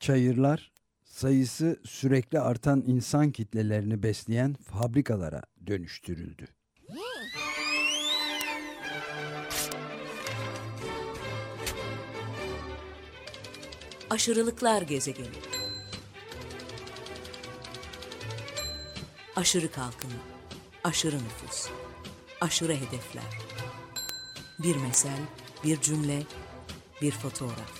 Çayırlar sayısı sürekli artan insan kitlelerini besleyen fabrikalara dönüştürüldü. Aşırılıklar gezegeni. Aşırı kalkınma, aşırı nüfus, aşırı hedefler. Bir mesel, bir cümle, bir fotoğraf.